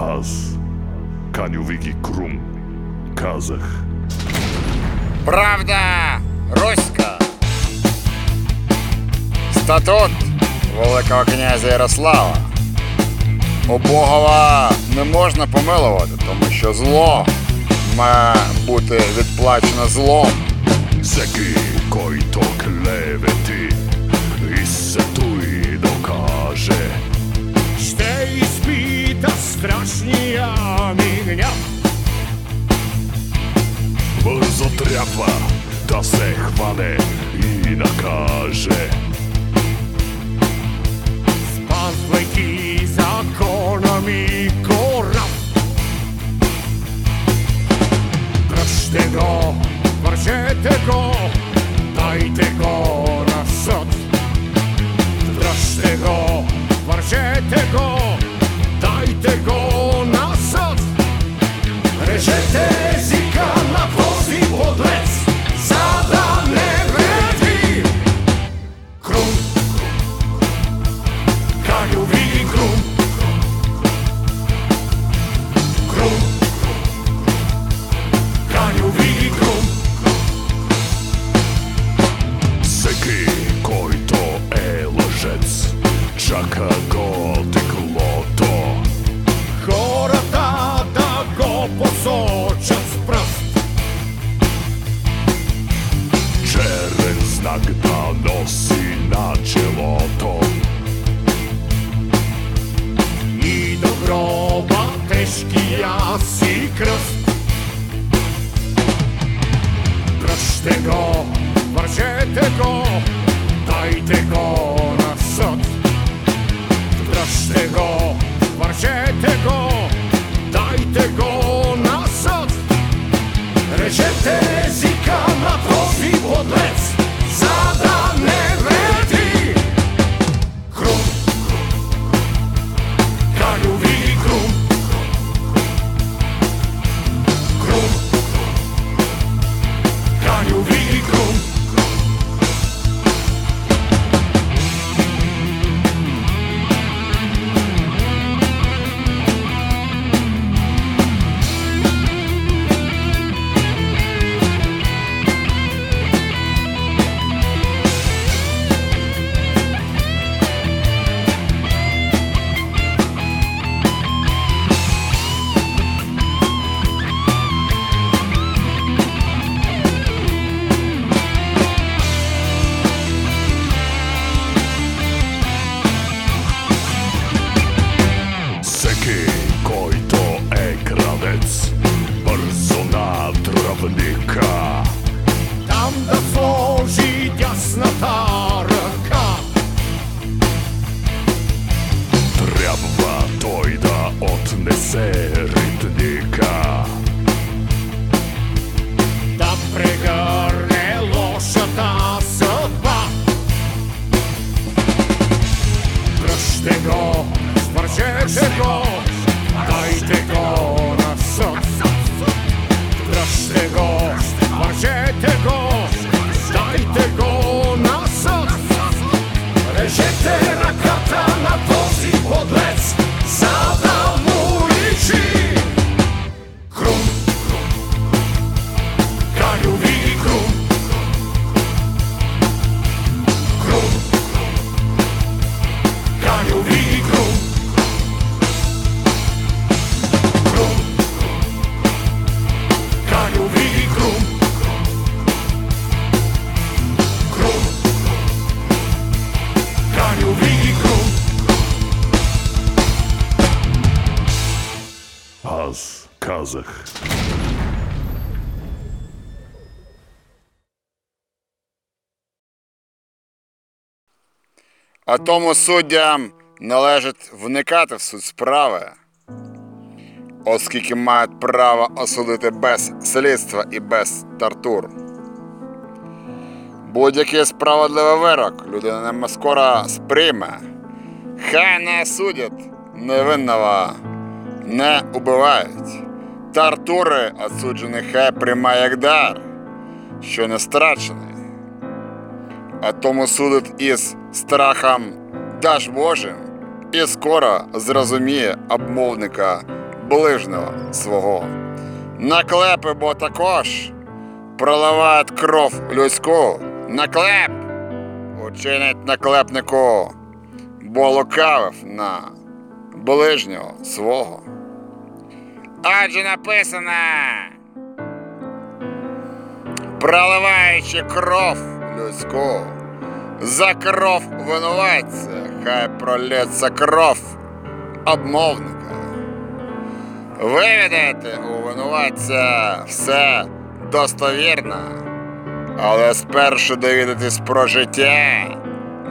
Аз Канювігі Крум Казах. Правда руська. Статут Великого князя Ярослава. Обогова не можна помилувати, тому що зло має бути відплачено злом. Всеки, който клевети іспита страшния ми гняв. Бързо трябва да се хване і накаже. Спазвайки закона ми корав. Дръжте го, вържете го, дайте го на съд. Дръжте го, вържете го, Rešete go Rešete А тому суддям належить вникати в суть справи, оскільки мають право осудити без слідства і без тортур. Будь-який справедливий вирок людина не скоро сприйме. Хай не судять невинного, не убивають. Тортури осуджений хай приймає як дар, що не страчений. А тому судить із страхом даж Божим, і скоро зрозуміє обмовника ближнього свого. Наклепи, бо також проливають кров людську. Наклеп учинить наклепнику, бо лукавив на ближнього свого. Адже написано, проливаючи кров людську, за кров винуватця, хай пролється кров обмовника. Виведете у винуватця все достовірно, але спершу довідатись про життя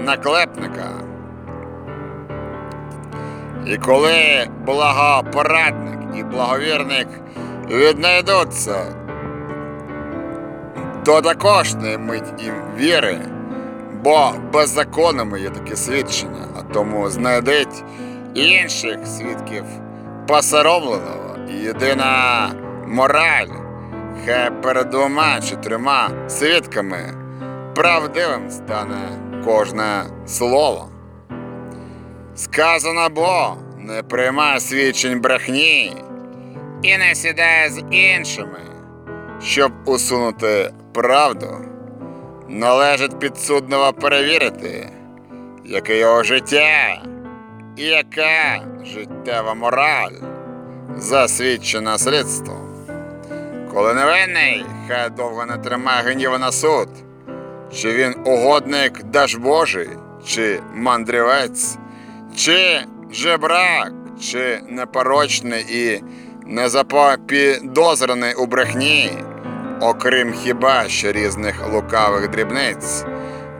наклепника. І коли благопорадник і благовірник віднайдуться, то також не мить їм віри, бо беззаконними є таке свідчення, а тому знайдіть інших свідків посоромленого єдина мораль, хай перед двома чи трьома свідками правдивим стане кожне слово. Сказано бо не приймай свідчень брехні і не сідай з іншими, щоб усунути правду. Належить підсудного перевірити, яке його життя і яка життєва мораль засвідчена слідством. Коли невинний, хай довго не тримає гніву на суд, чи він угодник Дажбожий, чи мандрівець, чи жебрак, чи непорочний і незапідозрений у брехні, окрім хіба що різних лукавих дрібниць.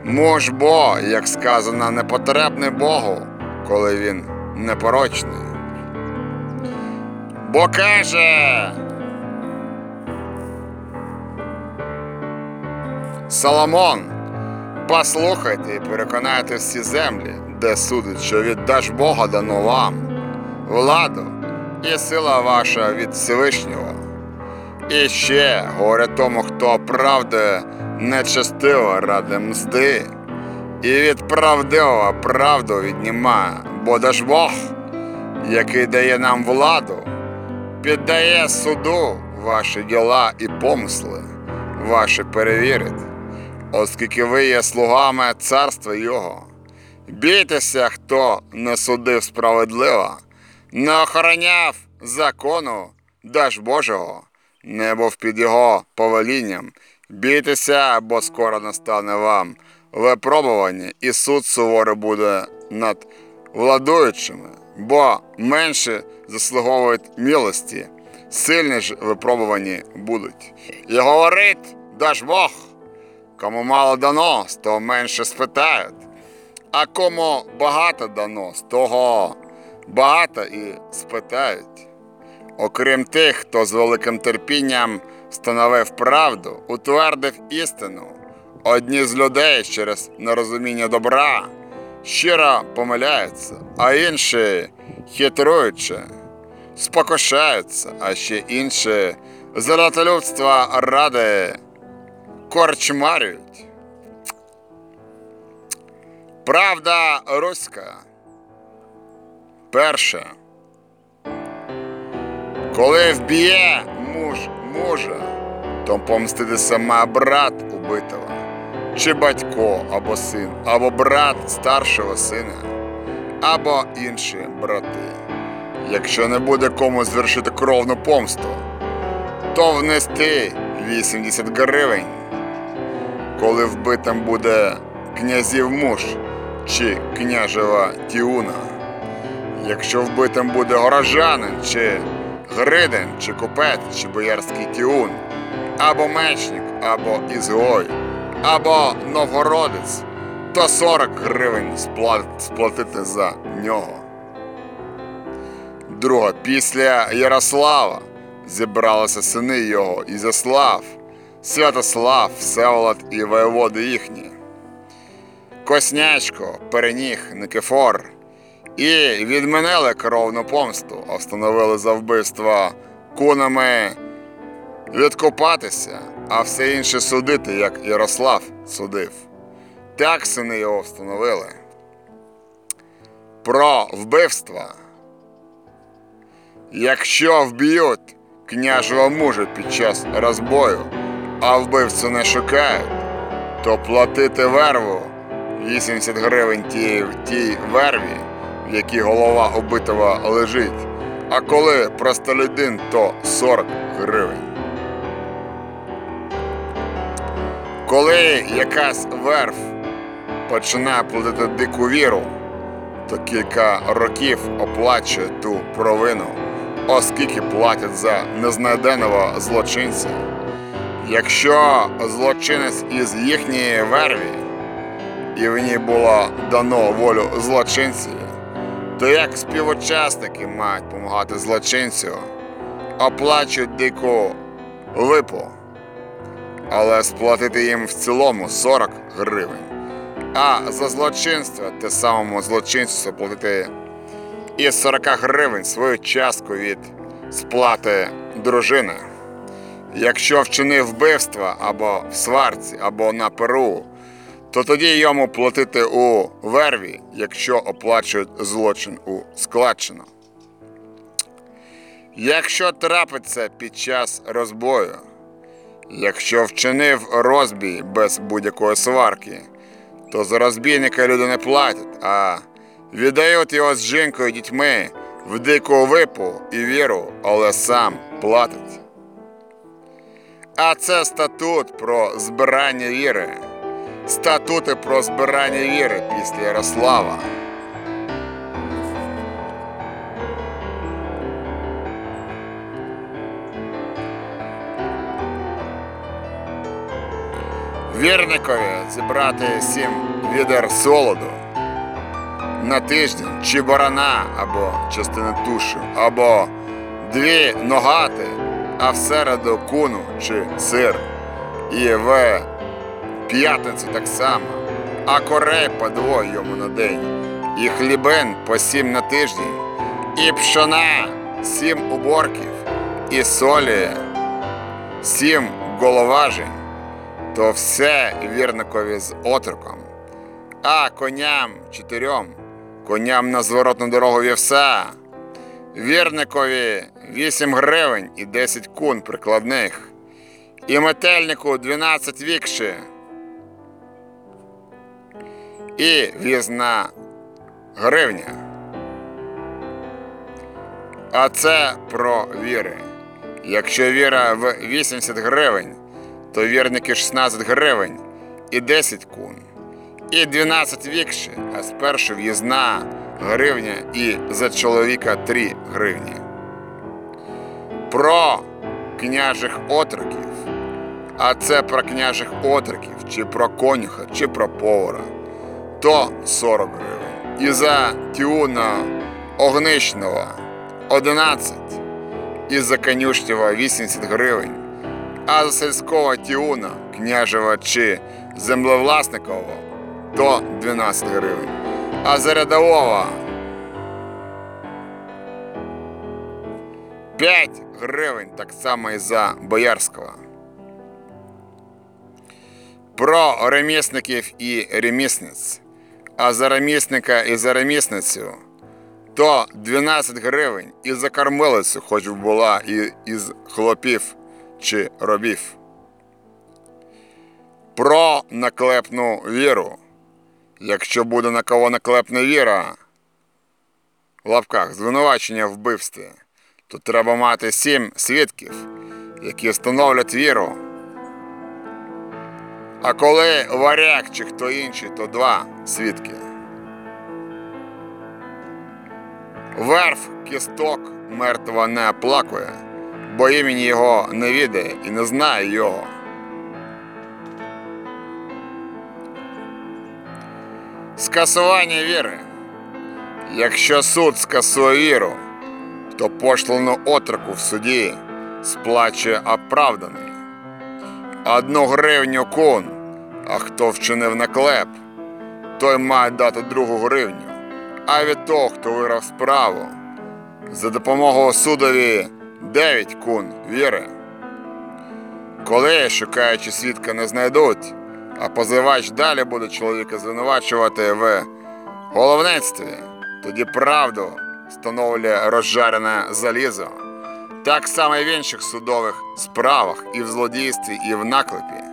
Муж бо, як сказано, непотребний Богу, коли він непорочний. Бо каже. Соломон, послухайте і переконайте всі землі, де судить, що віддаш Бога дано вам, владу і сила ваша від Всевишнього. І ще горе тому, хто оправдує нечестиво ради мзди, і від правдивого правду віднімає, бо даж Бог, який дає нам владу, піддає суду ваші діла і помисли, ваші перевірити, оскільки ви є слугами царства Його. Бійтеся, хто не судив справедливо, не охороняв закону даж Божого, не був під його повелінням. Бійтеся, бо скоро настане вам випробування, і суд суворий буде над владуючими, бо менше заслуговують милості, сильні ж випробувані будуть. І говорить, даж Бог, кому мало дано, з того менше спитають. А кому багато дано, з того багато і спитають. Окрім тих, хто з великим терпінням встановив правду, утвердив істину, одні з людей через нерозуміння добра щиро помиляються, а інші хитруючи, спокушаються, а ще інші золотолюбства ради корчмарюють. Правда руська. Перше. Коли вб'є муж мужа, то помститися має брат убитого, чи батько або син, або брат старшого сина, або інші брати. Якщо не буде кому звершити кровну помсту, то внести 80 гривень. Коли вбитим буде князів муж чи княжева тіуна. Якщо вбитим буде горожанин, чи гридин, чи купець, чи боярський тіун, або мечник, або ізгой, або новгородець, то 40 гривень сплатити за нього. Друга, після Ярослава зібралися сини його Ізяслав, Святослав, Всеволод і воєводи їхні. Коснячко, Переніг, Никифор і відмінили кровну помсту, а встановили за вбивство кунами відкопатися, а все інше судити, як Ярослав судив. Так сини його встановили. Про вбивства. Якщо вб'ють княжого мужа під час розбою, а вбивцю не шукають, то платити верву 80 гривень в тій верві, в якій голова убитого лежить, а коли простолюдин, то 40 гривень. Коли якась верф починає платити дику віру, то кілька років оплачує ту провину, оскільки платять за незнайденого злочинця. Якщо злочинець із їхньої верві, і в ній було дано волю злочинцеві, то як співучасники мають допомагати злочинцю, оплачують дику випу, але сплатити їм в цілому 40 гривень. А за злочинство те самому злочинцю платити із 40 гривень свою частку від сплати дружини. Якщо вчинив вбивство або в сварці, або на перу, то тоді йому платити у верві, якщо оплачують злочин у складчину. Якщо трапиться під час розбою, якщо вчинив розбій без будь-якої сварки, то за розбійника люди не платять, а віддають його з жінкою і дітьми в дику випу і віру, але сам платить. А це статут про збирання віри. Статути про збирання віри після Ярослава. Вірникові зібрати сім відер солоду на тиждень, чи барана, або частину тушу, або дві ногати, а всереду куну чи сир. І в п'ятницю так само, а корей по двоє йому на день, і хлібин по сім на тиждень, і пшона сім уборків, і солі сім головажень. То все вірникові з отроком. А коням чотирьом, коням на зворотну дорогу вівса, вірникові 8 гривень і 10 кун прикладних, і метельнику 12 вікші, і візна гривня. А це про віри. Якщо віра в 80 гривень, то вірники 16 гривень і 10 кун, і 12 вікші, а спершу в'їзна гривня і за чоловіка 3 гривні. Про княжих отроків, а це про княжих отроків, чи про конюха, чи про повара, то 40 гривень. І за тюна огничного 11, і за конюшнього 80 гривень а за сільського тіуна, княжого чи землевласникового то 12 гривень, а за рядового 5 гривень, так само і за боярського. Про ремісників і ремісниць, а за ремісника і за ремісницю то 12 гривень і за кормилицю, хоч була і із хлопів чи робів. Про наклепну віру. Якщо буде на кого наклепна віра в лапках звинувачення вбивстві, то треба мати сім свідків, які встановлять віру. А коли варяг чи хто інший, то два свідки. Верф кісток мертва не оплакує бо імені його не відає і не знає його. Скасування віри. Якщо суд скасує віру, то пошлану отроку в суді сплачує оправданий. Одну гривню кун, а хто вчинив наклеп, той має дати другу гривню, а від того, хто виграв справу, за допомогою судові 9 кун віри. Коли, шукаючи свідка, не знайдуть, а позивач далі буде чоловіка звинувачувати в головництві, тоді правду встановлює розжарене залізо. Так само і в інших судових справах, і в злодійстві, і в наклепі.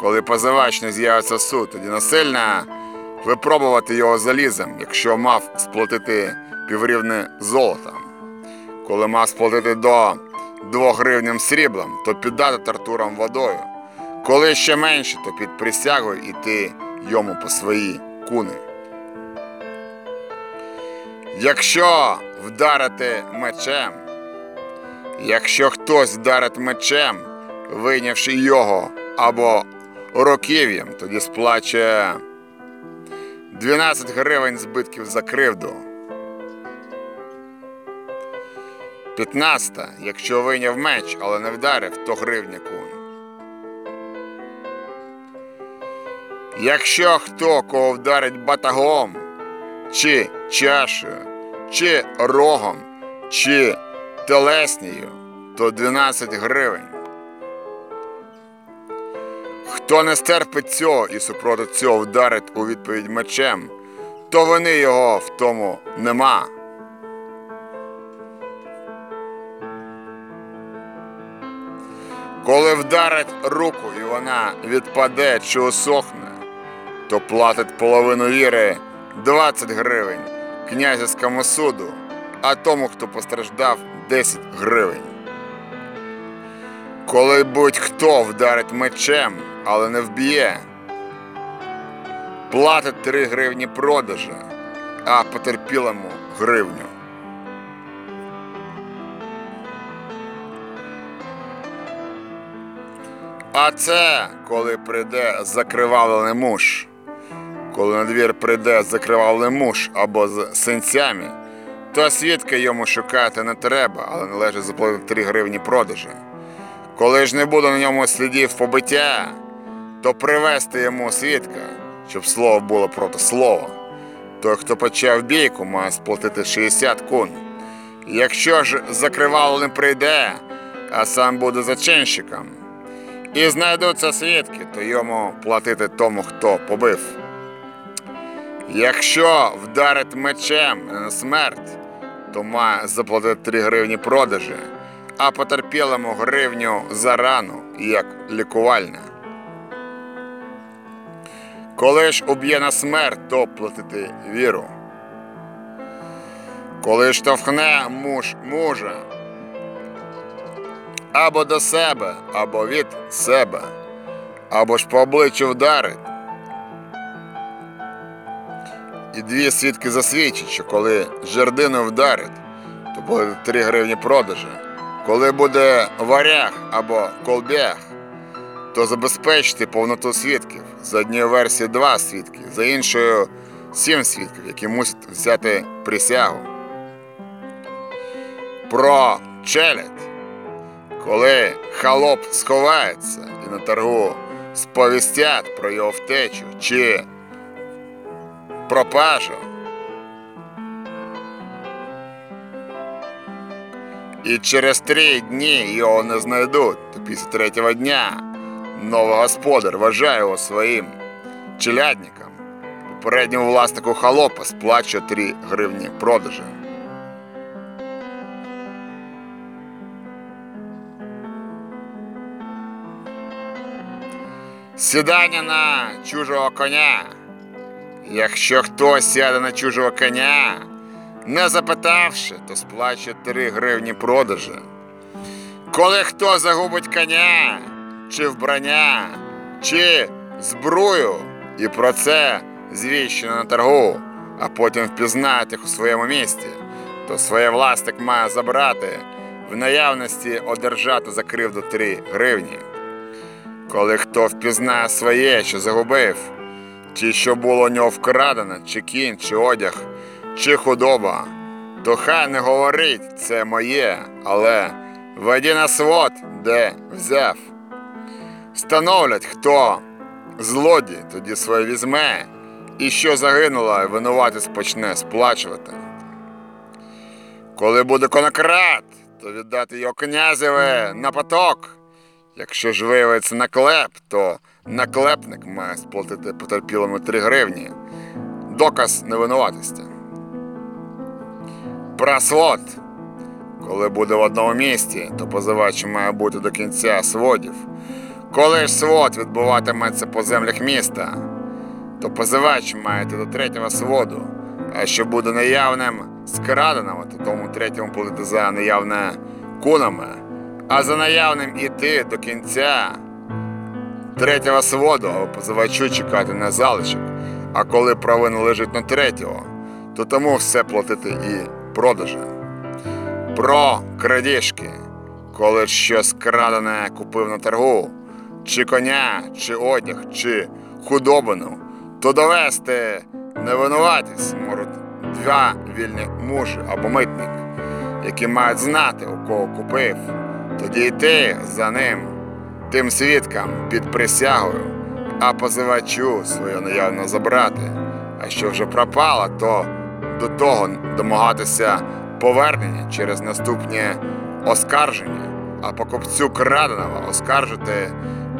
Коли позивач не з'явиться суд, тоді насильно випробувати його залізом, якщо мав сплатити піврівни золотом. Коли мав сплатити до 2 гривням сріблом, то піддати тортурам водою. Коли ще менше, то під присягою іти йому по свої куни. Якщо вдарити мечем, якщо хтось вдарить мечем, вийнявши його або років'ям, тоді сплачує 12 гривень збитків за кривду. 15. Якщо вийняв меч, але не вдарив, то гривня кун. Якщо хто кого вдарить батагом, чи чашею, чи рогом, чи телеснею, то 12 гривень. Хто не стерпить цього і супроти цього вдарить у відповідь мечем, то вини його в тому нема. Коли вдарить руку і вона відпаде чи усохне, то платить половину віри 20 гривень князівському суду, а тому, хто постраждав, 10 гривень. Коли будь-хто вдарить мечем, але не вб'є, платить 3 гривні продажа, а потерпілому гривню. А це коли прийде закривавлений муж. Коли на двір прийде закривавлений муж або з синцями, то свідка йому шукати не треба, але належить заплатити 3 гривні продажу. Коли ж не буде на ньому слідів побиття, то привезти йому свідка, щоб слово було проти слова. Той, хто почав бійку, має сплатити 60 кун. Якщо ж закривавлений прийде, а сам буде зачинщиком, і знайдуться свідки, то йому платити тому, хто побив. Якщо вдарить мечем на смерть, то має заплатити 3 гривні продажі, а потерпілому гривню за рану, як лікувальна. Коли ж уб'є на смерть, то платити віру. Коли штовхне муж мужа, або до себе, або від себе, або ж по обличчю вдарить. І дві свідки засвідчать, що коли жердину вдарить, то буде 3 гривні продажі. Коли буде варяг або колбяг, то забезпечте повноту свідків. За однією версією 2 свідки, за іншою 7 свідків, які мусять взяти присягу. Про челядь. Коли халоп сховається і на торгу сповістять про його втечу чи пропажу, і через три дні його не знайдуть, то після третього дня новий господар вважає його своїм челядником. Попередньому власнику халопа сплачує 3 гривні продажу. Сідання на чужого коня. Якщо хтось сяде на чужого коня, не запитавши, то сплачує 3 гривні продажу. Коли хто загубить коня, чи вбрання, чи зброю, і про це звіщено на торгу, а потім впізнати їх у своєму місті, то своє власник має забрати, в наявності одержати за кривду 3 гривні. Коли хто впізнає своє, що загубив, чи що було у нього вкрадено, чи кінь, чи одяг, чи худоба, то хай не говорить це моє, але веді на свод, де взяв. Встановлять, хто злодій тоді своє візьме, і що загинуло, винуватець почне сплачувати. Коли буде конократ, то віддати його князеве на поток. Якщо ж виявиться наклеп, то наклепник має сплатити потерпілому 3 гривні. Доказ невинуватості. Про. Коли буде в одному місті, то позивач має бути до кінця сводів. Коли ж свод відбуватиметься по землях міста, то позивач має йти до третього своду. А що буде наявним з то тому третьому платити за наявне кунами, а за наявним іти до кінця третього своду, або позивачу чекати на залишок. А коли провина лежить на третього, то тому все платити і продажа. Про крадіжки, коли щось крадене купив на торгу, чи коня, чи одяг, чи худобину, то довести невинуватість можуть два вільні мужі або митник, які мають знати, у кого купив, тоді йти за ним, тим свідкам під присягою, а позивачу своє наявно забрати. А що вже пропало, то до того домагатися повернення через наступні оскарження, а покупцю краденого оскаржити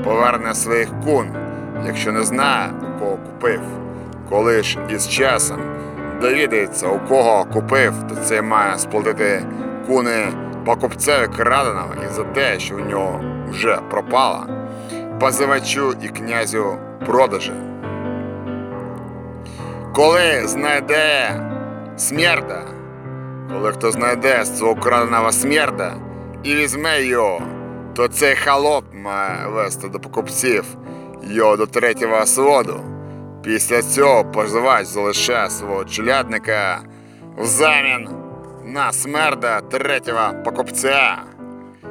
повернення своїх кун, якщо не знає, у кого купив. Коли ж із часом довідається, у кого купив, то це має сплатити куни покупцеві краденого і за те, що в нього вже пропало, позивачу і князю продажі. Коли знайде смерда, коли хто знайде свого краденого смерда і візьме його, то цей халоп має вести до покупців його до третього своду. Після цього позивач залишає свого челядника взамін на смерда третього покупця,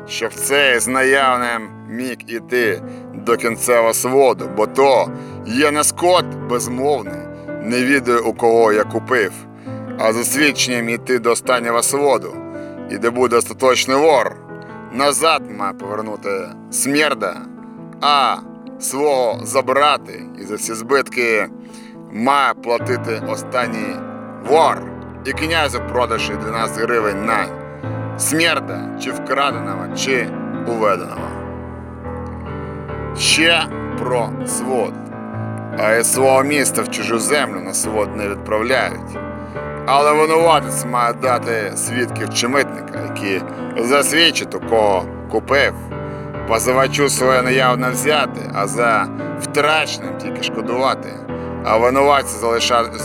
щоб цей з наявним міг іти до кінцевого своду, бо то є не скот безмовний, не відає у кого я купив, а за свідченням іти до останнього своду, і де буде остаточний вор, назад має повернути смерда, а свого забрати і за всі збитки має платити останній вор і князю продажі 12 гривень на смерда чи вкраденого, чи уведеного. Ще про свод. А із свого міста в чужу землю на свод не відправляють. Але винуватець має дати свідків чи митника, які засвідчать, у кого купив. Позивачу своє наявно взяти, а за втраченим тільки шкодувати. А винуватці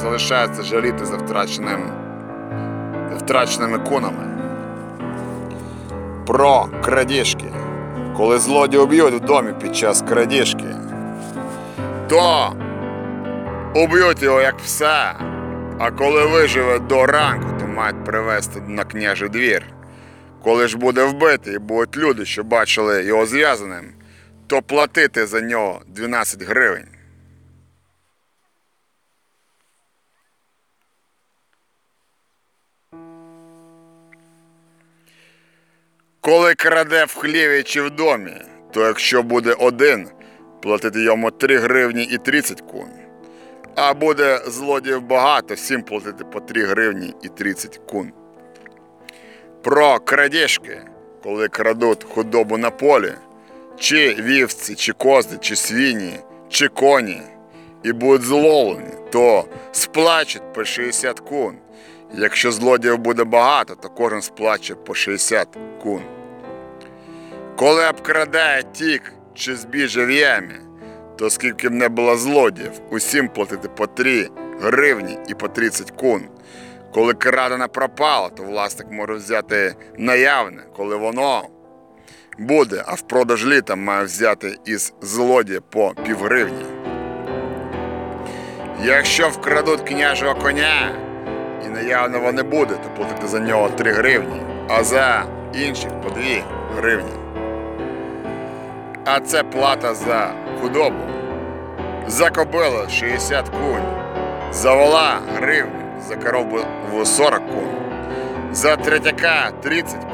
залишається жаліти за втраченим втраченими кунами. Про крадіжки. Коли злодій уб'ють в домі під час крадіжки, то уб'ють його як пса, а коли виживе до ранку, то мають привезти на княжий двір. Коли ж буде вбитий будуть люди, що бачили його зв'язаним, то платити за нього 12 гривень. Коли краде в хліві чи в домі, то якщо буде один, платити йому 3 гривні і 30 кун. А буде злодіїв багато, всім платити по 3 гривні і 30 кун. Про крадіжки, коли крадуть худобу на полі, чи вівці, чи козли, чи свині, чи коні, і будуть зловлені, то сплачуть по 60 кун. Якщо злодіїв буде багато, то кожен сплаче по 60 кун. Коли обкрадає тік чи збіже в ямі, то скільки б не було злодіїв, усім платити по 3 гривні і по 30 кун. Коли крадена пропала, то власник може взяти наявне, коли воно буде, а в продаж літа має взяти із злодія по півгривні. Якщо вкрадуть княжого коня і наявного не буде, то платити за нього 3 гривні, а за інших по 2 гривні. А це плата за худобу. За кобилу 60 кунь, за вола гривню, за корову 40 кун, за третяка 30 кун.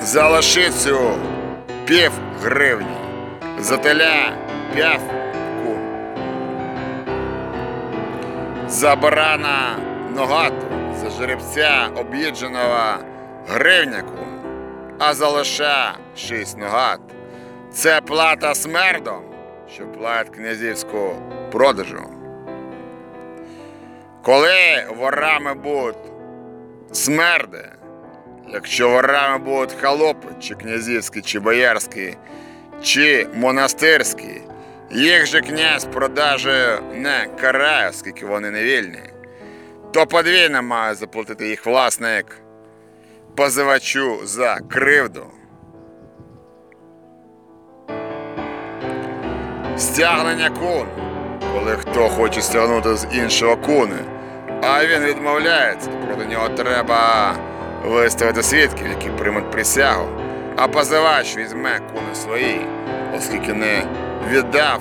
За лошицю пів гривні, за теля п'ять кун. За барана ногату, за жеребця об'їдженого гривня кун, а за лоша шість ногат. Це плата смердом, що платить князівську продажу. Коли ворами будуть смерди, якщо ворами будуть холопи, чи князівські, чи боярські, чи монастирські, їх же князь продаже не карає, оскільки вони не вільні, то подвійно має заплатити їх власник позивачу за кривду. Стягнення кун, коли хто хоче стягнути з іншого куни, а він відмовляється, проти нього треба виставити свідків, які приймуть присягу, а позивач візьме куни свої, оскільки не віддав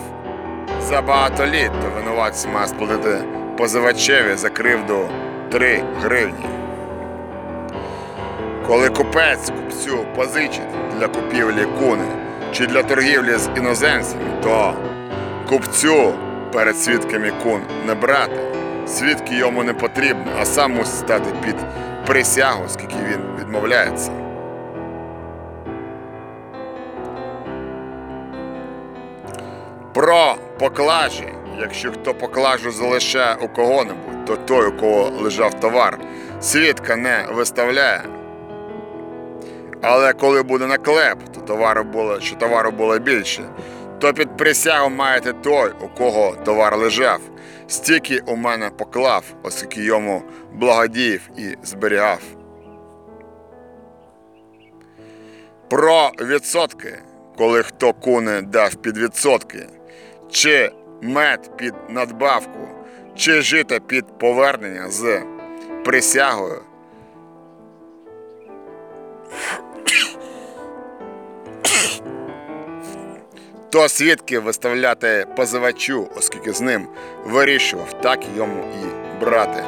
за багато літ, то винуватець має сплатити позивачеві за кривду 3 гривні. Коли купець купцю позичить для купівлі куни чи для торгівлі з іноземцями, то купцю перед свідками кун не брати. Свідки йому не потрібні, а сам мусить стати під присягу, оскільки він відмовляється. Про поклажі, якщо хто поклажу залишає у кого-небудь, то той, у кого лежав товар, свідка не виставляє. Але коли буде наклеп, то товару було, що товару було більше, то під присягу маєте той, у кого товар лежав, стільки у мене поклав, оскільки йому благодіїв і зберігав. Про відсотки, коли хто куни дав під відсотки, чи мед під надбавку, чи жито під повернення з присягою, то свідки виставляти позивачу, оскільки з ним вирішував, так йому і брати.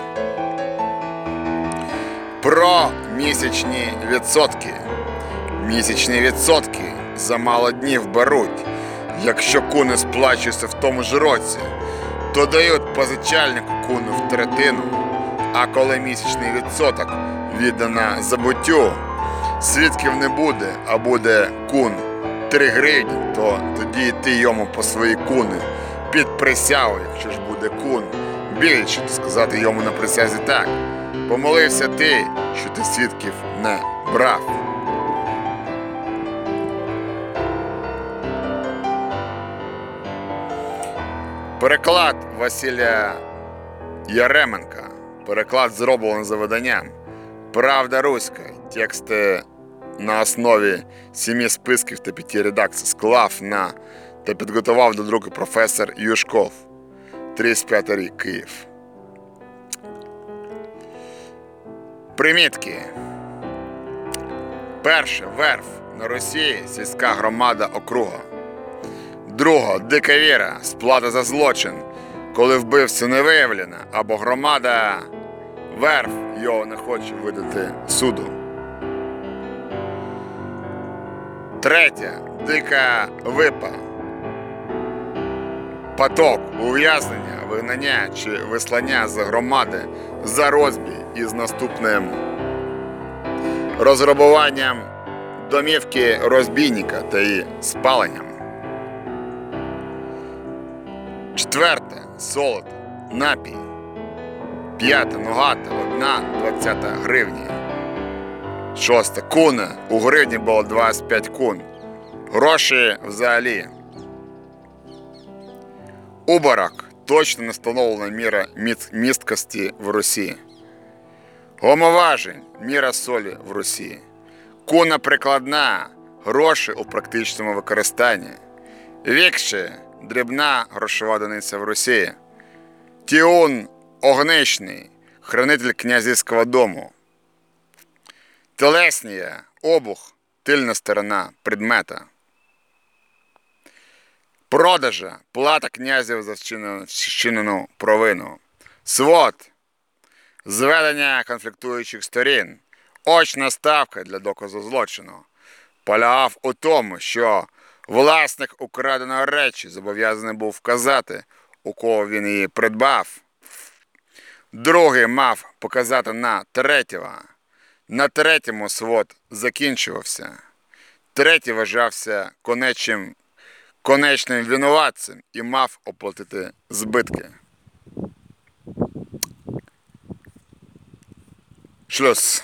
Про місячні відсотки. Місячні відсотки за мало днів беруть. Якщо куни сплачуються в тому ж році, то дають позичальнику куну в третину. А коли місячний відсоток віддана забуттю, свідків не буде, а буде кун 3 гривні, то тоді йти йому по свої куни під присягу, якщо ж буде кун більше, сказати йому на присязі так. Помолився ти, що ти свідків не брав. Переклад Василя Яременка. Переклад зроблений за виданням. Правда Руська. Тексти на основі сімі списків та п'яти редакцій склав на та підготував до друку професор Юшков. 35 рік Київ. Примітки. Перше верф на Росії сільська громада округа. Друга дика віра, сплата за злочин, коли вбивця не виявлена, або громада верф його не хоче видати суду. Третя дика випа. Поток, ув'язнення, вигнання чи вислання з громади за розбій із наступним розграбуванням домівки розбійника та її спаленням. Четверте золото, напій. П'яте ногата, одна двадцята гривні. Шосте куна. У гривні було 25 кун. Гроші взагалі. Убарак точно не встановлена міра місткості в Русі. Гомоважень міра солі в Русі. Куна прикладна, гроші у практичному використанні. Вікше дрібна грошова одиниця в Русі. Тіун огничний, хранитель князівського дому. Телеснія, обух, тильна сторона предмета. Продажа, плата князів за вчинену, провину. Свод, зведення конфліктуючих сторін, очна ставка для доказу злочину. Полягав у тому, що власник украденої речі зобов'язаний був вказати, у кого він її придбав. Другий мав показати на третього. На третьому свод закінчувався. Третій вважався конечним конечним винуватцем і мав оплатити збитки. Шлюс.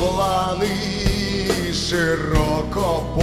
Щоб широко широкополі